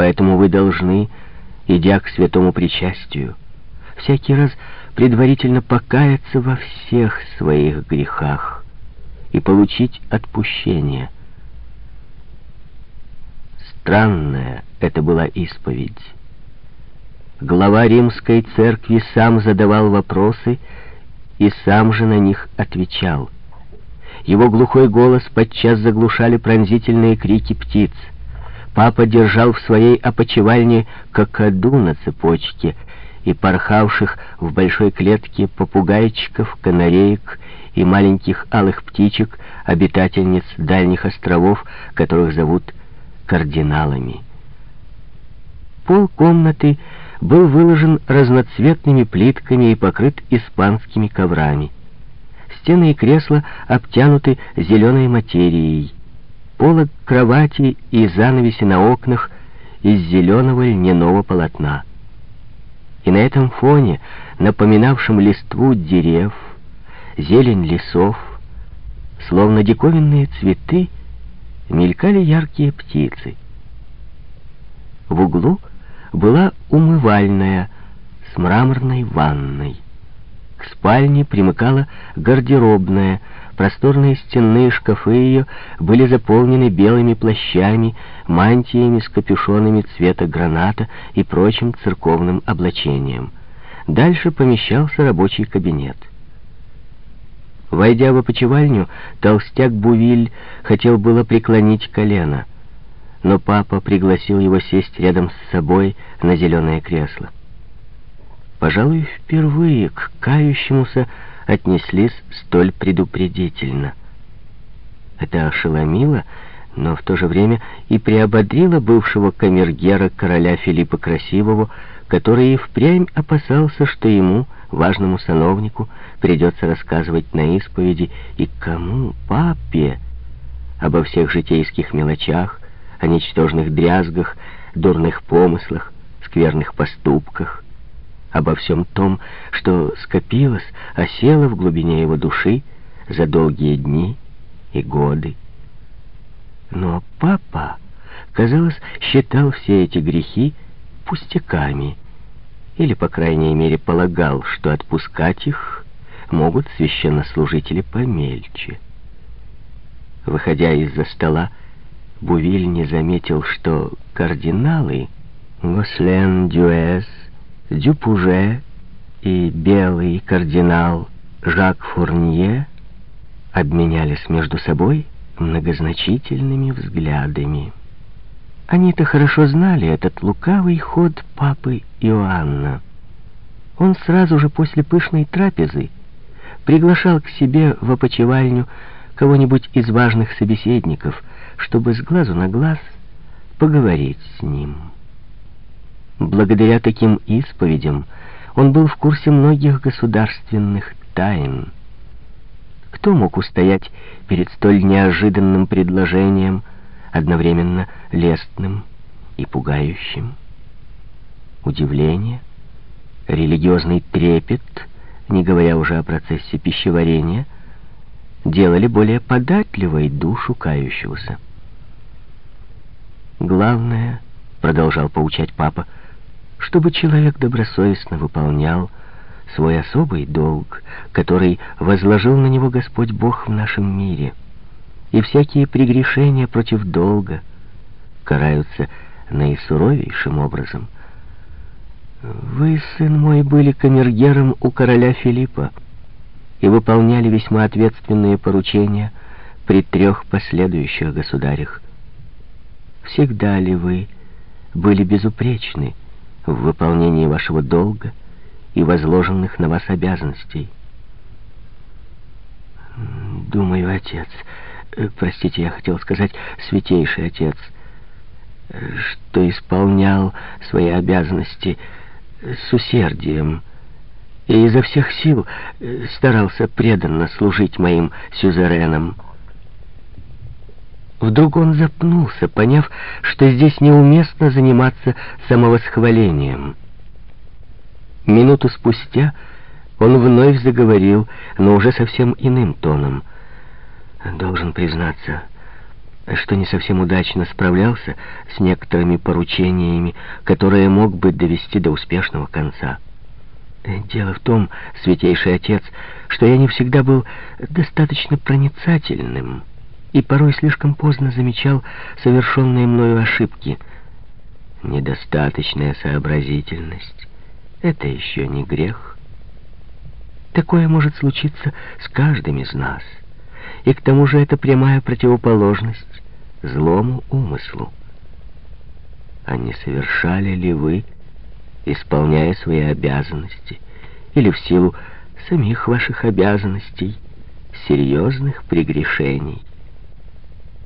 Поэтому вы должны, идя к святому причастию, всякий раз предварительно покаяться во всех своих грехах и получить отпущение. Странная это была исповедь. Глава римской церкви сам задавал вопросы и сам же на них отвечал. Его глухой голос подчас заглушали пронзительные крики птиц. Папа держал в своей опочивальне кокоду на цепочке и порхавших в большой клетке попугайчиков, канареек и маленьких алых птичек, обитательниц дальних островов, которых зовут кардиналами. Пол комнаты был выложен разноцветными плитками и покрыт испанскими коврами. Стены и кресла обтянуты зеленой материей. Полок кровати и занавеси на окнах из зеленого льняного полотна. И на этом фоне, напоминавшем листву дерев, зелень лесов, словно диковинные цветы, мелькали яркие птицы. В углу была умывальная с мраморной ванной. К спальне примыкала гардеробная, просторные стенные шкафы ее были заполнены белыми плащами, мантиями с капюшонами цвета граната и прочим церковным облачением. Дальше помещался рабочий кабинет. Войдя в опочивальню, толстяк Бувиль хотел было преклонить колено — но папа пригласил его сесть рядом с собой на зеленое кресло. Пожалуй, впервые к кающемуся отнеслись столь предупредительно. Это ошеломило, но в то же время и приободрило бывшего камергера короля Филиппа Красивого, который и впрямь опасался, что ему, важному сановнику, придется рассказывать на исповеди и кому, папе, обо всех житейских мелочах, о ничтожных дрязгах, дурных помыслах, скверных поступках, обо всем том, что скопилось, осело в глубине его души за долгие дни и годы. Но папа, казалось, считал все эти грехи пустяками, или, по крайней мере, полагал, что отпускать их могут священнослужители помельче. Выходя из-за стола, Бувиль не заметил, что кардиналы Гослен Дюэс, Дюпуже и белый кардинал Жак Фурнье обменялись между собой многозначительными взглядами. Они-то хорошо знали этот лукавый ход папы Иоанна. Он сразу же после пышной трапезы приглашал к себе в опочивальню кого-нибудь из важных собеседников, чтобы с глазу на глаз поговорить с ним. Благодаря таким исповедям он был в курсе многих государственных тайн. Кто мог устоять перед столь неожиданным предложением, одновременно лестным и пугающим? Удивление, религиозный трепет, не говоря уже о процессе пищеварения, делали более податливой душу кающегося. Главное, продолжал поучать папа, чтобы человек добросовестно выполнял свой особый долг, который возложил на него Господь Бог в нашем мире. И всякие прегрешения против долга караются наисуровейшим образом. Вы, сын мой, были камергером у короля Филиппа и выполняли весьма ответственные поручения при трех последующих государях. Всегда ли вы были безупречны в выполнении вашего долга и возложенных на вас обязанностей? Думаю, отец, э, простите, я хотел сказать святейший отец, что исполнял свои обязанности с усердием и изо всех сил э, старался преданно служить моим сюзеренам. Вдруг он запнулся, поняв, что здесь неуместно заниматься самовосхвалением. Минуту спустя он вновь заговорил, но уже совсем иным тоном. «Должен признаться, что не совсем удачно справлялся с некоторыми поручениями, которые мог бы довести до успешного конца. Дело в том, святейший отец, что я не всегда был достаточно проницательным и порой слишком поздно замечал совершенные мною ошибки. Недостаточная сообразительность — это еще не грех. Такое может случиться с каждым из нас. И к тому же это прямая противоположность злому умыслу. А не совершали ли вы исполняя свои обязанности, или в силу самих ваших обязанностей, серьезных прегрешений.